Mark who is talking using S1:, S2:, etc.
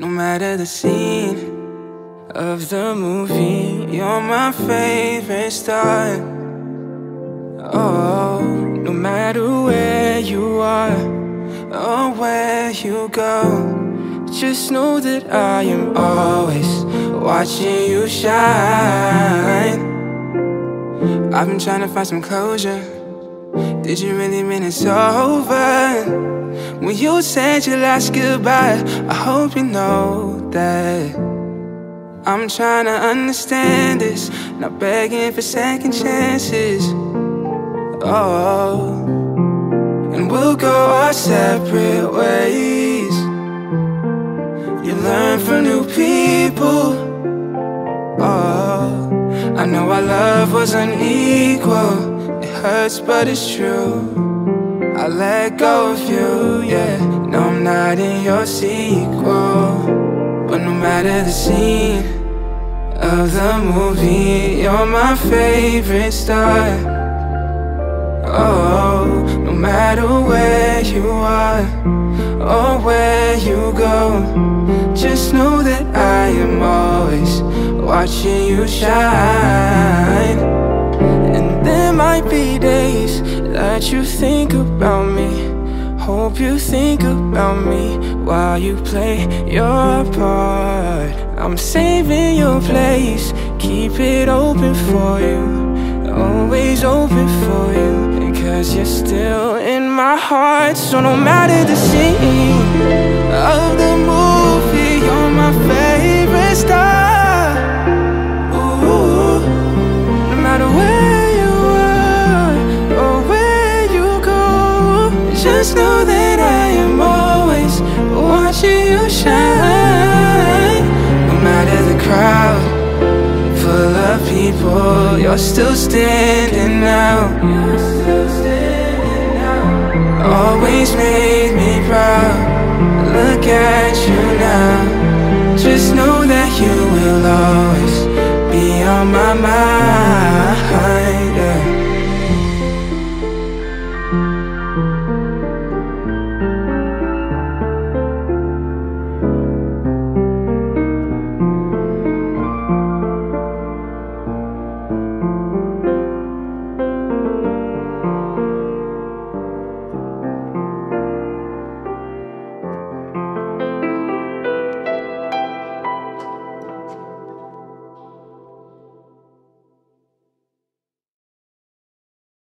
S1: No matter the scene of the movie, you're my favorite star. Oh, no matter where you are or where you go, just know that I am always watching you shine. I've been trying to find some closure. Did you really mean it's over? When you said your last goodbye, I hope you know that I'm trying to understand this, not begging for second chances. Oh, and we'll go our separate ways. You learn from new people. Oh, I know our love was unequal. Hurts, but it's true. I let go of you, yeah. No, I'm not in your sequel. But no matter the scene of the movie, you're my favorite star. Oh, no matter where you are or where you go, just know that I am always watching you shine. That you think about me. Hope you think about me while you play your part. I'm saving your place, keep it open for you. Always open for you, because you're still in my heart. So no matter the scene Just know that I am always watching you shine. No matter the crowd full of people, you're still standing out. Always made me proud. Look at you.